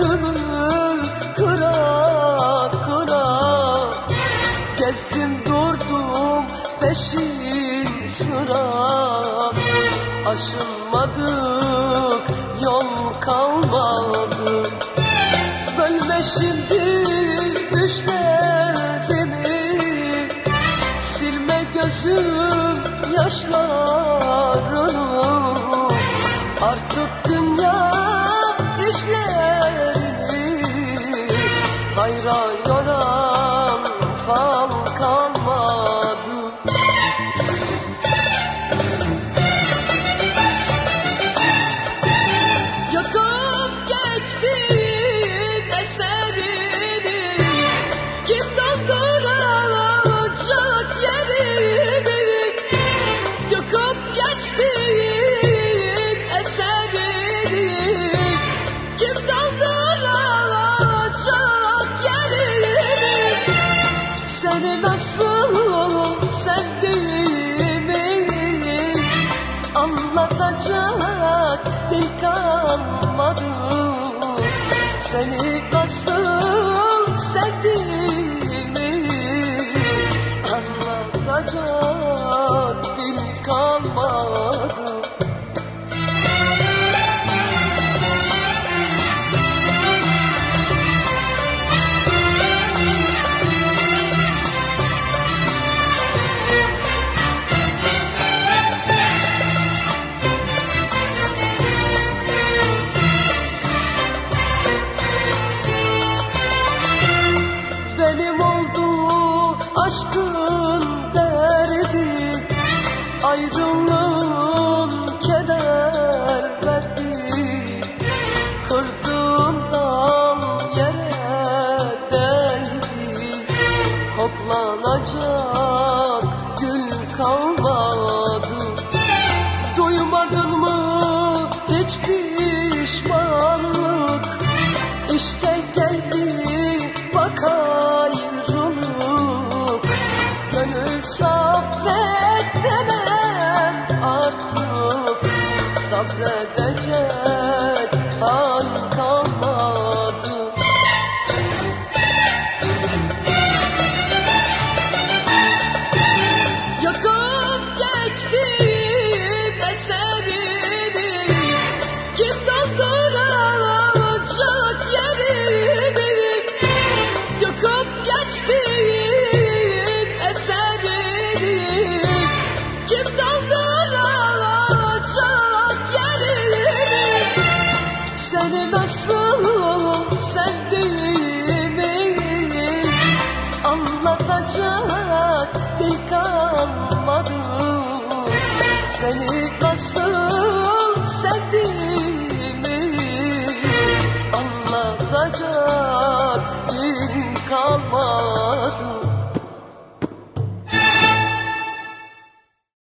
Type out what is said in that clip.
gönlümü kıra kıra Gezdim durdum peşin sıra Aşılmadık yol kalmadı. Bölme şimdi düşlerimi. Silme gözüm yaşlarını. Artık dünya işlerini Anlatacak dil kalmadı. Seni nasıl sevdiğimi Anlatacak İşte geldi bak ayrılık Gönül sabredemem artık. Sabredecek Seni nasıl sevdiğimi Anlatacak dil kalmadı Seni nasıl sevdiğimi Anlatacak dil kalmadı